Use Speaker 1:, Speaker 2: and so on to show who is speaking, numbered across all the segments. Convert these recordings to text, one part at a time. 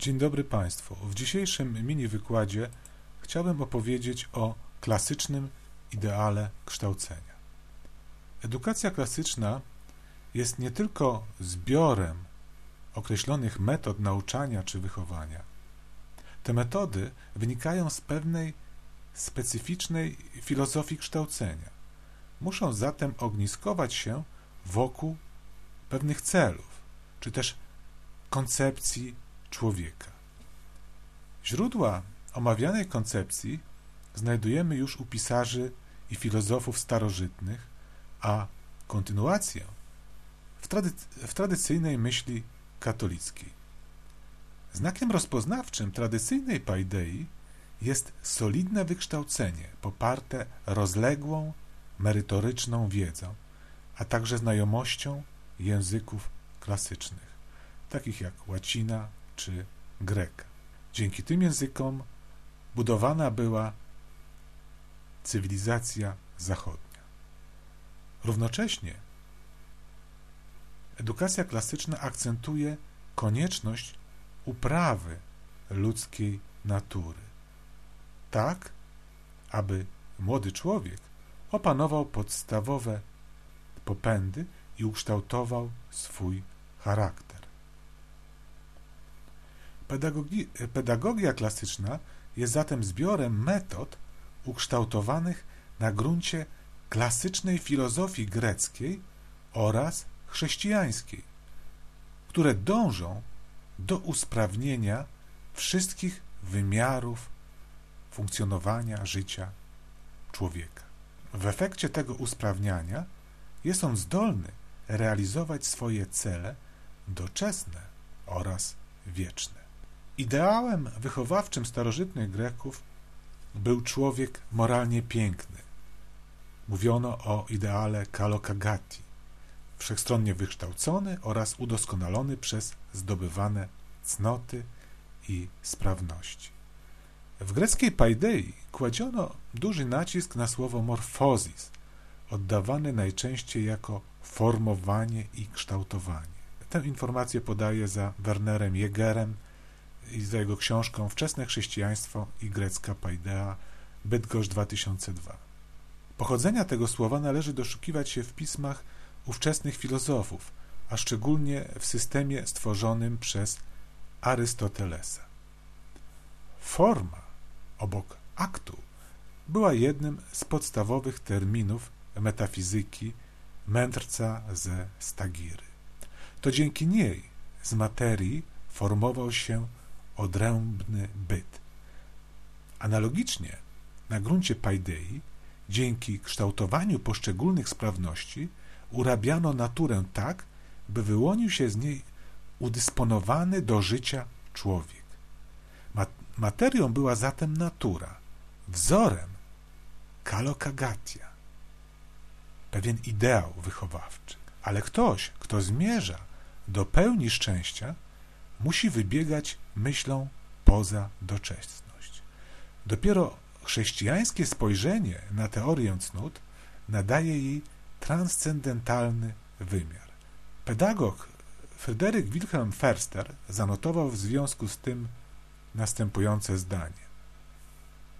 Speaker 1: Dzień dobry Państwu. W dzisiejszym mini wykładzie chciałbym opowiedzieć o klasycznym ideale kształcenia. Edukacja klasyczna jest nie tylko zbiorem określonych metod nauczania czy wychowania. Te metody wynikają z pewnej specyficznej filozofii kształcenia. Muszą zatem ogniskować się wokół pewnych celów, czy też koncepcji człowieka. Źródła omawianej koncepcji znajdujemy już u pisarzy i filozofów starożytnych, a kontynuację w, trady w tradycyjnej myśli katolickiej. Znakiem rozpoznawczym tradycyjnej paidei jest solidne wykształcenie poparte rozległą, merytoryczną wiedzą, a także znajomością języków klasycznych, takich jak łacina czy greka. Dzięki tym językom budowana była cywilizacja zachodnia. Równocześnie edukacja klasyczna akcentuje konieczność uprawy ludzkiej natury, tak aby młody człowiek opanował podstawowe popędy i ukształtował swój charakter. Pedagogi pedagogia klasyczna jest zatem zbiorem metod ukształtowanych na gruncie klasycznej filozofii greckiej oraz chrześcijańskiej, które dążą do usprawnienia wszystkich wymiarów funkcjonowania życia człowieka. W efekcie tego usprawniania jest on zdolny realizować swoje cele doczesne oraz wieczne. Ideałem wychowawczym starożytnych Greków był człowiek moralnie piękny. Mówiono o ideale kalokagati, wszechstronnie wykształcony oraz udoskonalony przez zdobywane cnoty i sprawności. W greckiej paidei kładziono duży nacisk na słowo morfozis, oddawane najczęściej jako formowanie i kształtowanie. Tę informację podaje za Wernerem Jägerem i za jego książką Wczesne chrześcijaństwo i grecka paidea Bydgoszcz 2002. Pochodzenia tego słowa należy doszukiwać się w pismach ówczesnych filozofów, a szczególnie w systemie stworzonym przez Arystotelesa. Forma obok aktu była jednym z podstawowych terminów metafizyki mędrca ze Stagiry. To dzięki niej z materii formował się odrębny byt. Analogicznie na gruncie paidei, dzięki kształtowaniu poszczególnych sprawności, urabiano naturę tak, by wyłonił się z niej udysponowany do życia człowiek. Materią była zatem natura, wzorem kalokagatia, pewien ideał wychowawczy. Ale ktoś, kto zmierza do pełni szczęścia, musi wybiegać myślą poza doczesność. Dopiero chrześcijańskie spojrzenie na teorię cnót nadaje jej transcendentalny wymiar. Pedagog Fryderyk Wilhelm Förster zanotował w związku z tym następujące zdanie.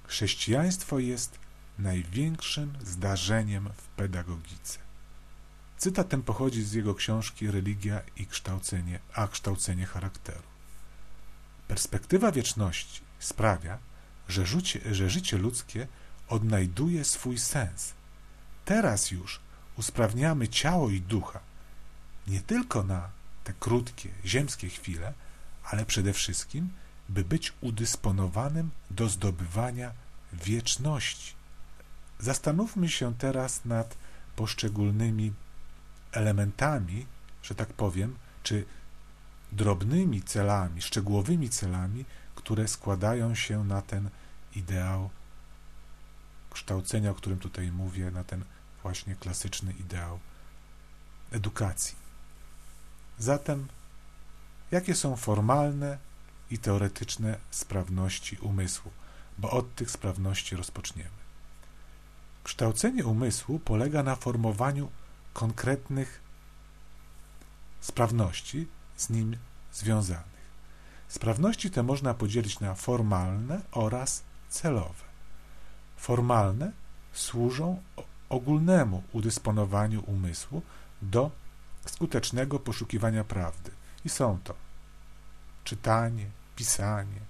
Speaker 1: Chrześcijaństwo jest największym zdarzeniem w pedagogice. Cytat ten pochodzi z jego książki Religia i kształcenie, a kształcenie charakteru. Perspektywa wieczności sprawia, że życie, że życie ludzkie odnajduje swój sens. Teraz już usprawniamy ciało i ducha nie tylko na te krótkie, ziemskie chwile, ale przede wszystkim, by być udysponowanym do zdobywania wieczności. Zastanówmy się teraz nad poszczególnymi elementami, że tak powiem, czy drobnymi celami, szczegółowymi celami, które składają się na ten ideał kształcenia, o którym tutaj mówię, na ten właśnie klasyczny ideał edukacji. Zatem, jakie są formalne i teoretyczne sprawności umysłu? Bo od tych sprawności rozpoczniemy. Kształcenie umysłu polega na formowaniu konkretnych sprawności z nim związanych. Sprawności te można podzielić na formalne oraz celowe. Formalne służą ogólnemu udysponowaniu umysłu do skutecznego poszukiwania prawdy. I są to czytanie, pisanie,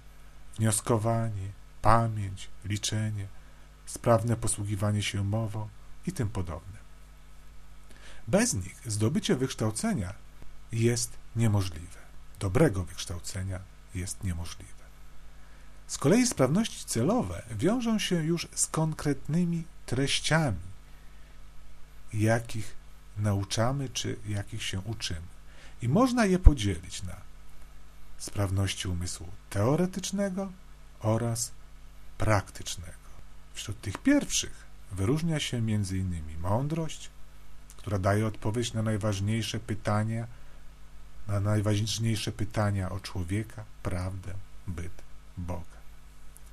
Speaker 1: wnioskowanie, pamięć, liczenie, sprawne posługiwanie się mową i tym podobne. Bez nich zdobycie wykształcenia jest niemożliwe. Dobrego wykształcenia jest niemożliwe. Z kolei sprawności celowe wiążą się już z konkretnymi treściami, jakich nauczamy czy jakich się uczymy. I można je podzielić na sprawności umysłu teoretycznego oraz praktycznego. Wśród tych pierwszych wyróżnia się m.in. mądrość, która daje odpowiedź na najważniejsze pytania, na najważniejsze pytania o człowieka, prawdę, byt, Boga.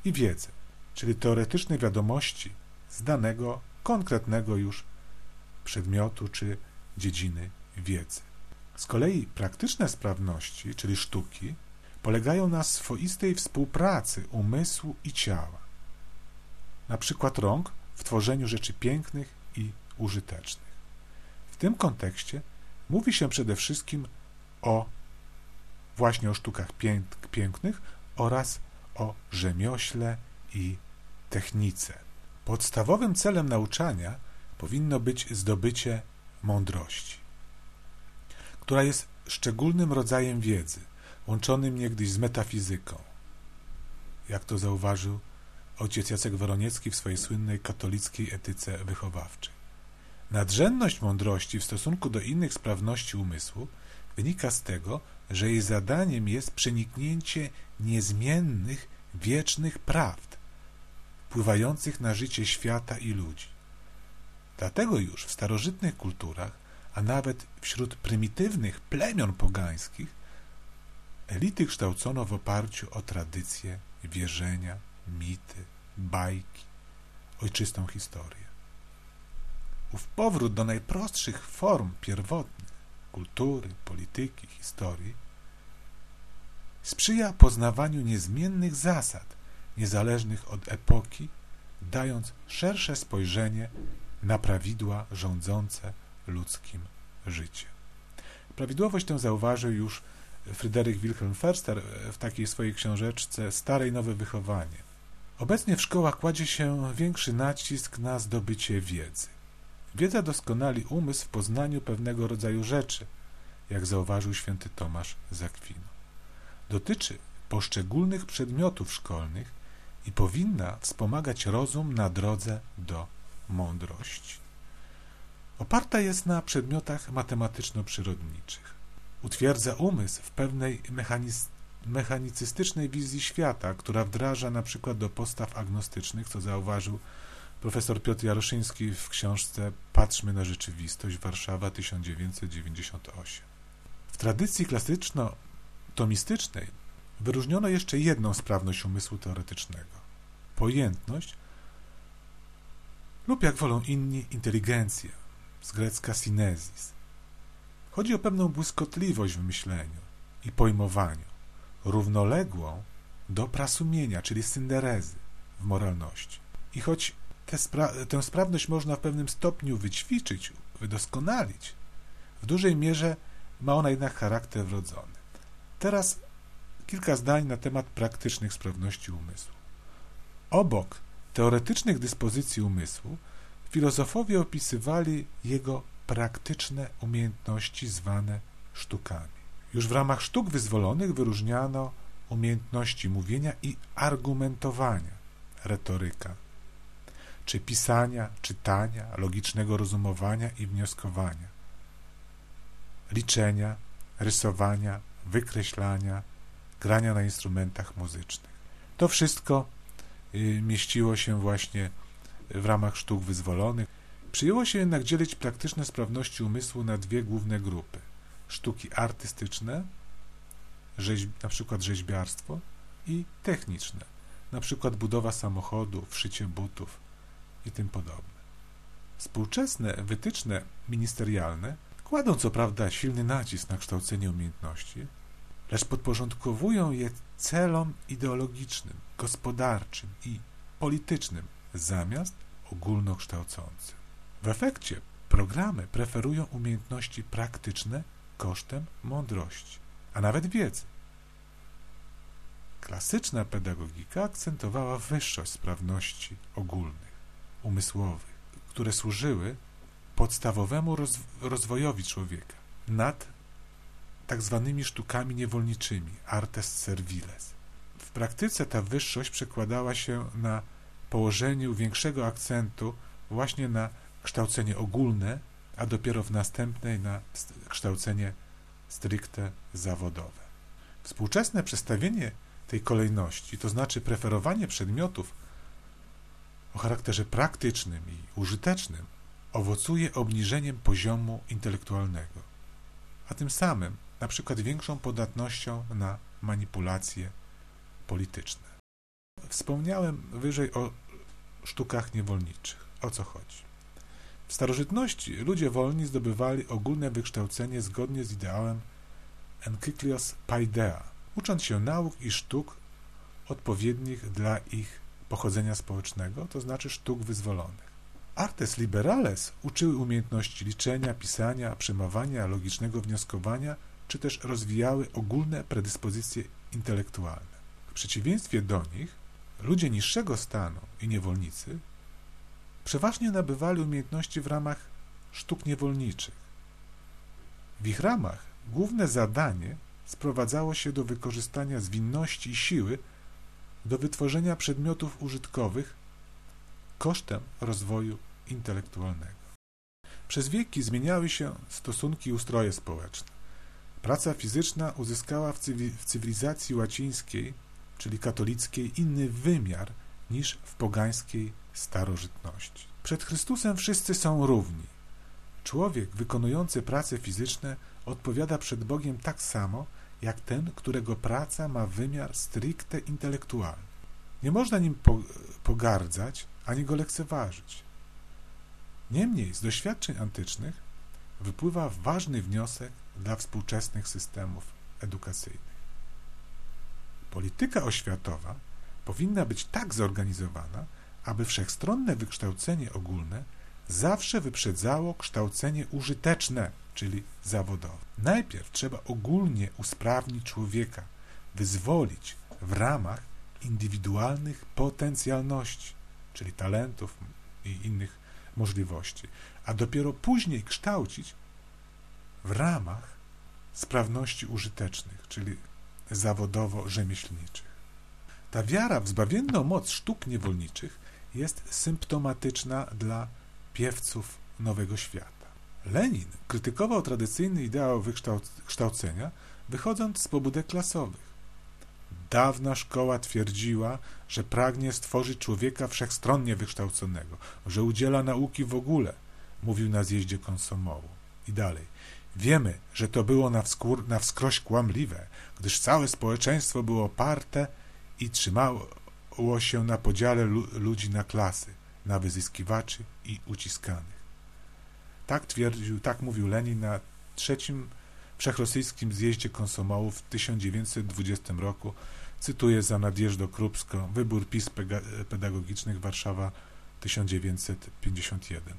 Speaker 1: I wiedzę, czyli teoretyczne wiadomości z danego, konkretnego już przedmiotu czy dziedziny wiedzy. Z kolei praktyczne sprawności, czyli sztuki, polegają na swoistej współpracy umysłu i ciała. Na przykład rąk w tworzeniu rzeczy pięknych i użytecznych. Tym kontekście mówi się przede wszystkim o właśnie o sztukach pięknych oraz o rzemiośle i technice. Podstawowym celem nauczania powinno być zdobycie mądrości, która jest szczególnym rodzajem wiedzy, łączonym niegdyś z metafizyką. Jak to zauważył ojciec Jacek Woroniecki w swojej słynnej katolickiej etyce wychowawczej. Nadrzędność mądrości w stosunku do innych sprawności umysłu wynika z tego, że jej zadaniem jest przeniknięcie niezmiennych, wiecznych prawd, wpływających na życie świata i ludzi. Dlatego już w starożytnych kulturach, a nawet wśród prymitywnych plemion pogańskich, elity kształcono w oparciu o tradycje, wierzenia, mity, bajki, ojczystą historię. Ów powrót do najprostszych form pierwotnych kultury, polityki, historii sprzyja poznawaniu niezmiennych zasad, niezależnych od epoki, dając szersze spojrzenie na prawidła rządzące ludzkim życiem. Prawidłowość tę zauważył już Fryderyk Wilhelm Förster w takiej swojej książeczce Stare i Nowe Wychowanie. Obecnie w szkołach kładzie się większy nacisk na zdobycie wiedzy. Wiedza doskonali umysł w poznaniu pewnego rodzaju rzeczy, jak zauważył święty Tomasz Zakwino. Dotyczy poszczególnych przedmiotów szkolnych i powinna wspomagać rozum na drodze do mądrości. Oparta jest na przedmiotach matematyczno-przyrodniczych. Utwierdza umysł w pewnej mechanicystycznej wizji świata, która wdraża na przykład do postaw agnostycznych, co zauważył profesor Piotr Jaroszyński w książce Patrzmy na rzeczywistość Warszawa 1998. W tradycji klasyczno-tomistycznej wyróżniono jeszcze jedną sprawność umysłu teoretycznego pojętność lub jak wolą inni inteligencję, z grecka synesis. Chodzi o pewną błyskotliwość w myśleniu i pojmowaniu, równoległą do prasumienia, czyli synderezy w moralności. I choć spra tę sprawność można w pewnym stopniu wyćwiczyć, wydoskonalić, w dużej mierze ma ona jednak charakter wrodzony. Teraz kilka zdań na temat praktycznych sprawności umysłu. Obok teoretycznych dyspozycji umysłu, filozofowie opisywali jego praktyczne umiejętności zwane sztukami. Już w ramach sztuk wyzwolonych wyróżniano umiejętności mówienia i argumentowania, retoryka, czy pisania, czytania, logicznego rozumowania i wnioskowania, liczenia, rysowania, wykreślania, grania na instrumentach muzycznych. To wszystko y, mieściło się właśnie w ramach sztuk wyzwolonych. Przyjęło się jednak dzielić praktyczne sprawności umysłu na dwie główne grupy. Sztuki artystyczne, rzeźb, na przykład rzeźbiarstwo i techniczne, na przykład budowa samochodu, szycie butów i tym podobne. Współczesne wytyczne ministerialne kładą co prawda silny nacisk na kształcenie umiejętności, lecz podporządkowują je celom ideologicznym, gospodarczym i politycznym zamiast ogólnokształcącym. W efekcie programy preferują umiejętności praktyczne kosztem mądrości, a nawet wiedzy. Klasyczna pedagogika akcentowała wyższość sprawności ogólnych, umysłowych, które służyły podstawowemu rozwojowi człowieka nad tak zwanymi sztukami niewolniczymi, artes serviles. W praktyce ta wyższość przekładała się na położeniu większego akcentu właśnie na kształcenie ogólne, a dopiero w następnej na kształcenie stricte zawodowe. Współczesne przestawienie tej kolejności, to znaczy preferowanie przedmiotów charakterze praktycznym i użytecznym, owocuje obniżeniem poziomu intelektualnego, a tym samym na przykład większą podatnością na manipulacje polityczne. Wspomniałem wyżej o sztukach niewolniczych. O co chodzi? W starożytności ludzie wolni zdobywali ogólne wykształcenie zgodnie z ideałem Enkyklios Paidea, ucząc się nauk i sztuk odpowiednich dla ich pochodzenia społecznego, to znaczy sztuk wyzwolonych. Artes liberales uczyły umiejętności liczenia, pisania, przemawiania, logicznego wnioskowania, czy też rozwijały ogólne predyspozycje intelektualne. W przeciwieństwie do nich, ludzie niższego stanu i niewolnicy przeważnie nabywali umiejętności w ramach sztuk niewolniczych. W ich ramach główne zadanie sprowadzało się do wykorzystania zwinności i siły do wytworzenia przedmiotów użytkowych kosztem rozwoju intelektualnego. Przez wieki zmieniały się stosunki i ustroje społeczne. Praca fizyczna uzyskała w, cywilizacji łacińskiej, czyli katolickiej, inny wymiar niż w pogańskiej starożytności. Przed Chrystusem wszyscy są równi. Człowiek wykonujący prace fizyczne odpowiada przed Bogiem tak samo, jak ten, którego praca ma wymiar stricte intelektualny. Nie można nim pogardzać ani go lekceważyć. Niemniej z doświadczeń antycznych wypływa ważny wniosek dla współczesnych systemów edukacyjnych. Polityka oświatowa powinna być tak zorganizowana, aby wszechstronne wykształcenie ogólne zawsze wyprzedzało kształcenie użyteczne, czyli zawodowe. Najpierw trzeba ogólnie usprawnić człowieka, wyzwolić w ramach indywidualnych potencjalności, czyli talentów i innych możliwości, a dopiero później kształcić w ramach sprawności użytecznych, czyli zawodowo-rzemieślniczych. Ta wiara w zbawienną moc sztuk niewolniczych jest symptomatyczna dla piewców nowego świata. Lenin krytykował tradycyjny ideał wykształcenia, wychodząc z pobudek klasowych. Dawna szkoła twierdziła, że pragnie stworzyć człowieka wszechstronnie wykształconego, że udziela nauki w ogóle, mówił na zjeździe konsomołu. I dalej. Wiemy, że to było na, wskór, na wskroś kłamliwe, gdyż całe społeczeństwo było oparte i trzymało się na podziale ludzi na klasy, na wyzyskiwaczy i uciskanych. Tak twierdził, tak mówił Lenin na trzecim wszechrosyjskim zjeździe konsomołów w 1920 roku. Cytuję za Nadjeżdo Krupsko, Wybór PiS Pedagogicznych Warszawa 1951.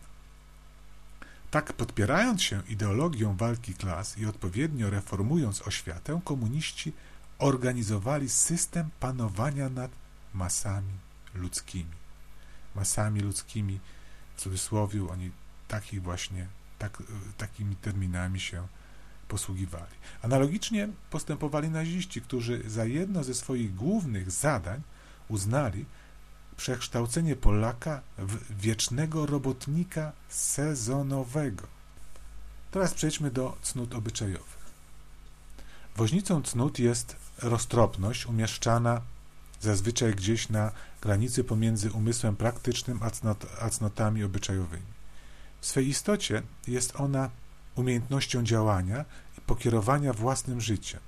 Speaker 1: Tak podpierając się ideologią walki klas i odpowiednio reformując oświatę, komuniści organizowali system panowania nad masami ludzkimi. Masami ludzkimi, w cudzysłowie, oni takich właśnie, tak, takimi terminami się posługiwali. Analogicznie postępowali naziści, którzy za jedno ze swoich głównych zadań uznali przekształcenie Polaka w wiecznego robotnika sezonowego. Teraz przejdźmy do cnót obyczajowych. Woźnicą cnót jest roztropność umieszczana zazwyczaj gdzieś na granicy pomiędzy umysłem praktycznym a, a cnotami obyczajowymi. W swej istocie jest ona umiejętnością działania i pokierowania własnym życiem.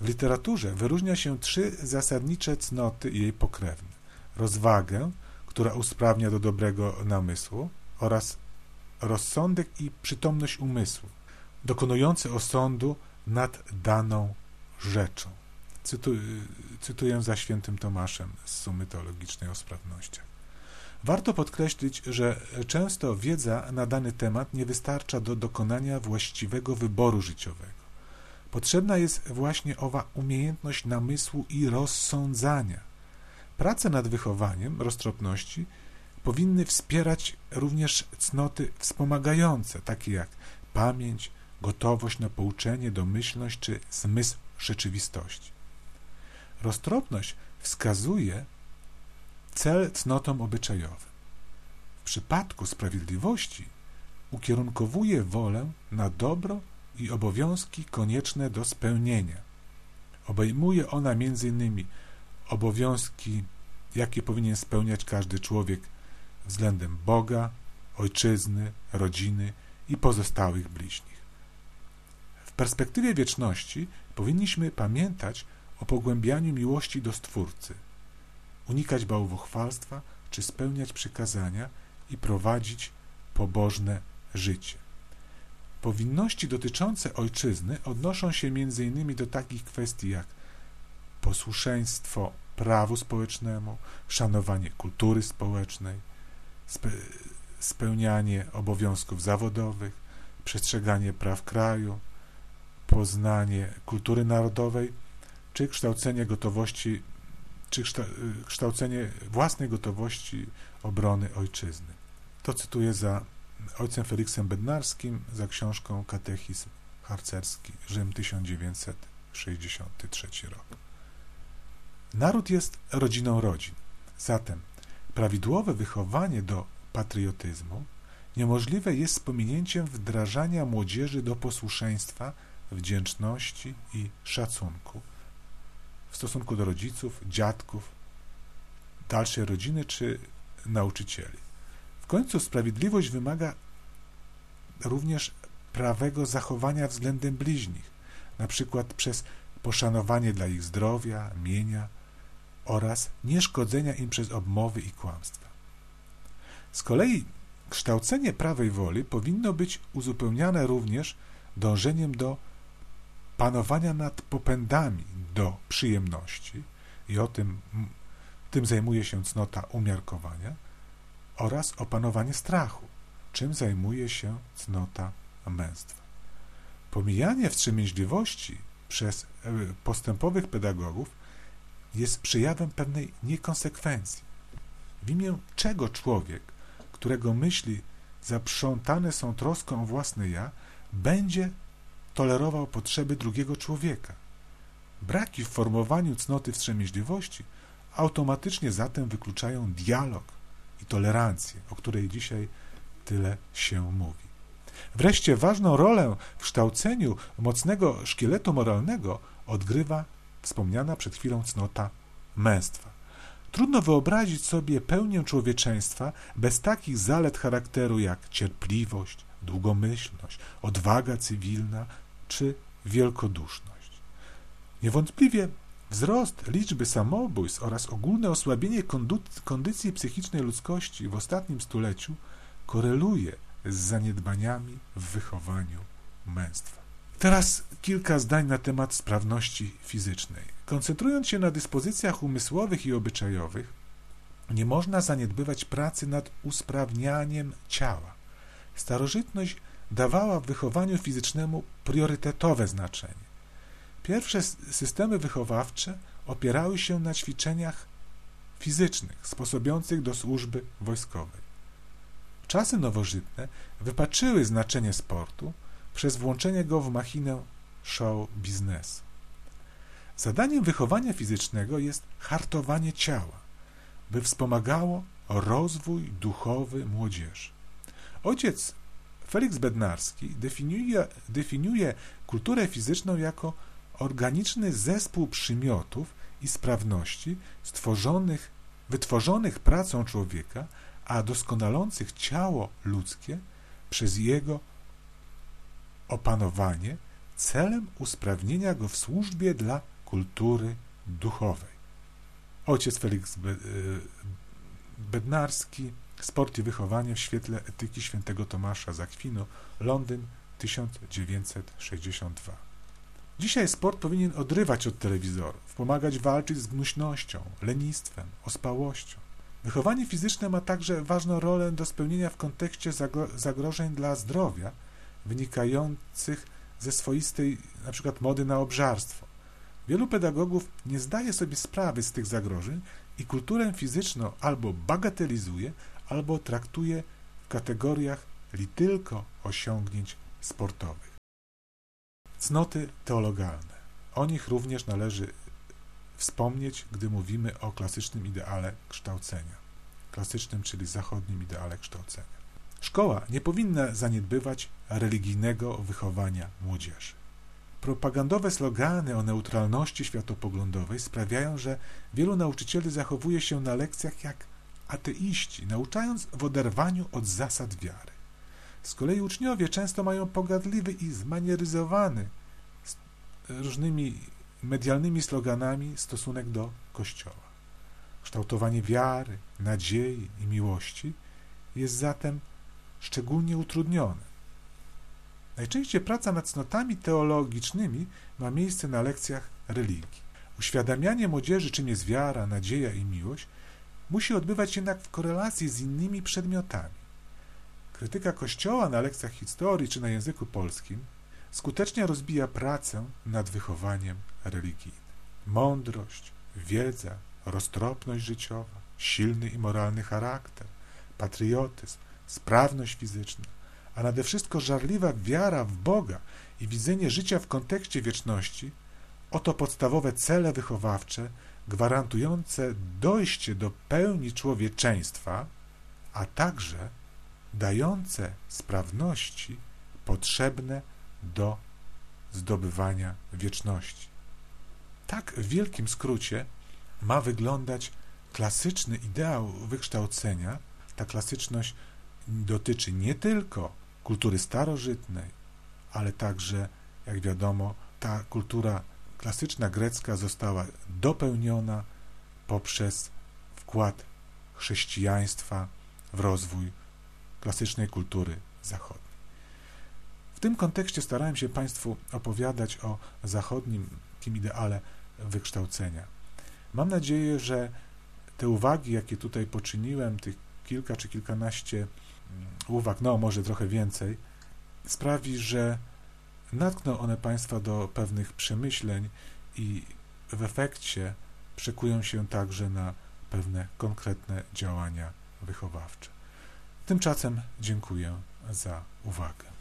Speaker 1: W literaturze wyróżnia się trzy zasadnicze cnoty jej pokrewne. Rozwagę, która usprawnia do dobrego namysłu oraz rozsądek i przytomność umysłu, dokonujący osądu nad daną rzeczą. Cytu, cytuję za świętym Tomaszem z Sumy Teologicznej o sprawnościach. Warto podkreślić, że często wiedza na dany temat nie wystarcza do dokonania właściwego wyboru życiowego. Potrzebna jest właśnie owa umiejętność namysłu i rozsądzania. Prace nad wychowaniem roztropności powinny wspierać również cnoty wspomagające, takie jak pamięć, gotowość na pouczenie, domyślność czy zmysł rzeczywistości. Roztropność wskazuje cel cnotom obyczajowym. W przypadku sprawiedliwości ukierunkowuje wolę na dobro i obowiązki konieczne do spełnienia. Obejmuje ona m.in. obowiązki, jakie powinien spełniać każdy człowiek względem Boga, ojczyzny, rodziny i pozostałych bliźnich. W perspektywie wieczności powinniśmy pamiętać o pogłębianiu miłości do Stwórcy, unikać bałwochwalstwa czy spełniać przykazania i prowadzić pobożne życie. Powinności dotyczące ojczyzny odnoszą się m.in. do takich kwestii jak posłuszeństwo prawu społecznemu, szanowanie kultury społecznej, spe spełnianie obowiązków zawodowych, przestrzeganie praw kraju, poznanie kultury narodowej, czy kształcenie gotowości, czy kształcenie własnej gotowości obrony ojczyzny. To cytuję za ojcem Feliksem Bednarskim za książką Katechizm harcerski, Rzym 1963 rok. Naród jest rodziną rodzin, zatem prawidłowe wychowanie do patriotyzmu niemożliwe jest z pominięciem wdrażania młodzieży do posłuszeństwa, wdzięczności i szacunku w stosunku do rodziców, dziadków, dalszej rodziny czy nauczycieli. W końcu sprawiedliwość wymaga również prawego zachowania względem bliźnich, na przykład przez poszanowanie dla ich zdrowia, mienia oraz nieszkodzenia im przez obmowy i kłamstwa. Z kolei kształcenie prawej woli powinno być uzupełniane również dążeniem do panowania nad popędami do przyjemności i o tym, tym zajmuje się cnota umiarkowania oraz opanowanie strachu, czym zajmuje się cnota męstwa. Pomijanie wstrzemięźliwości przez e, postępowych pedagogów jest przejawem pewnej niekonsekwencji. W imię czego człowiek, którego myśli zaprzątane są troską o własne ja, będzie tolerował potrzeby drugiego człowieka. Braki w formowaniu cnoty wstrzemięźliwości automatycznie zatem wykluczają dialog i tolerancję, o której dzisiaj tyle się mówi. Wreszcie ważną rolę w kształceniu mocnego szkieletu moralnego odgrywa wspomniana przed chwilą cnota męstwa. Trudno wyobrazić sobie pełnię człowieczeństwa bez takich zalet charakteru jak cierpliwość, długomyślność, odwaga cywilna czy wielkoduszność. Niewątpliwie wzrost liczby samobójstw oraz ogólne osłabienie kondycji psychicznej ludzkości w ostatnim stuleciu koreluje z zaniedbaniami w wychowaniu męstwa. Teraz kilka zdań na temat sprawności fizycznej. Koncentrując się na dyspozycjach umysłowych i obyczajowych, nie można zaniedbywać pracy nad usprawnianiem ciała. Starożytność dawała wychowaniu fizycznemu priorytetowe znaczenie. Pierwsze systemy wychowawcze opierały się na ćwiczeniach fizycznych, sposobiących do służby wojskowej. Czasy nowożytne wypaczyły znaczenie sportu przez włączenie go w machinę show biznesu. Zadaniem wychowania fizycznego jest hartowanie ciała, by wspomagało rozwój duchowy młodzieży. Ojciec Felix Bednarski definiuje, definiuje kulturę fizyczną jako organiczny zespół przymiotów i sprawności stworzonych, wytworzonych pracą człowieka, a doskonalących ciało ludzkie przez jego opanowanie celem usprawnienia go w służbie dla kultury duchowej. Ojciec Felix e, Bednarski Sport i wychowanie w świetle etyki świętego Tomasza z Akwinu, Londyn 1962. Dzisiaj sport powinien odrywać od telewizorów, pomagać walczyć z gnuśnością, lenistwem, ospałością. Wychowanie fizyczne ma także ważną rolę do spełnienia w kontekście zagrożeń dla zdrowia wynikających ze swoistej np. mody na obżarstwo. Wielu pedagogów nie zdaje sobie sprawy z tych zagrożeń i kulturę fizyczną albo bagatelizuje, albo traktuje w kategoriach li tylko osiągnięć sportowych. Cnoty teologalne. O nich również należy wspomnieć, gdy mówimy o klasycznym ideale kształcenia. Klasycznym, czyli zachodnim ideale kształcenia. Szkoła nie powinna zaniedbywać religijnego wychowania młodzieży. Propagandowe slogany o neutralności światopoglądowej sprawiają, że wielu nauczycieli zachowuje się na lekcjach jak ateiści, nauczając w oderwaniu od zasad wiary. Z kolei uczniowie często mają pogardliwy i zmanieryzowany różnymi medialnymi sloganami stosunek do Kościoła. Kształtowanie wiary, nadziei i miłości jest zatem szczególnie utrudnione. Najczęściej praca nad cnotami teologicznymi ma miejsce na lekcjach religii. Uświadamianie młodzieży, czym jest wiara, nadzieja i miłość, musi odbywać jednak w korelacji z innymi przedmiotami. Krytyka Kościoła na lekcjach historii czy na języku polskim skutecznie rozbija pracę nad wychowaniem religijnym. Mądrość, wiedza, roztropność życiowa, silny i moralny charakter, patriotyzm, sprawność fizyczna, a nade wszystko żarliwa wiara w Boga i widzenie życia w kontekście wieczności oto podstawowe cele wychowawcze gwarantujące dojście do pełni człowieczeństwa, a także dające sprawności potrzebne do zdobywania wieczności. Tak w wielkim skrócie ma wyglądać klasyczny ideał wykształcenia. Ta klasyczność dotyczy nie tylko kultury starożytnej, ale także, jak wiadomo, ta kultura klasyczna grecka została dopełniona poprzez wkład chrześcijaństwa w rozwój klasycznej kultury zachodniej. W tym kontekście starałem się Państwu opowiadać o zachodnim tym ideale wykształcenia. Mam nadzieję, że te uwagi, jakie tutaj poczyniłem, tych kilka czy kilkanaście mm, uwag, no może trochę więcej, sprawi, że natkną one Państwa do pewnych przemyśleń i w efekcie przekują się także na pewne konkretne działania wychowawcze. Tymczasem dziękuję za uwagę.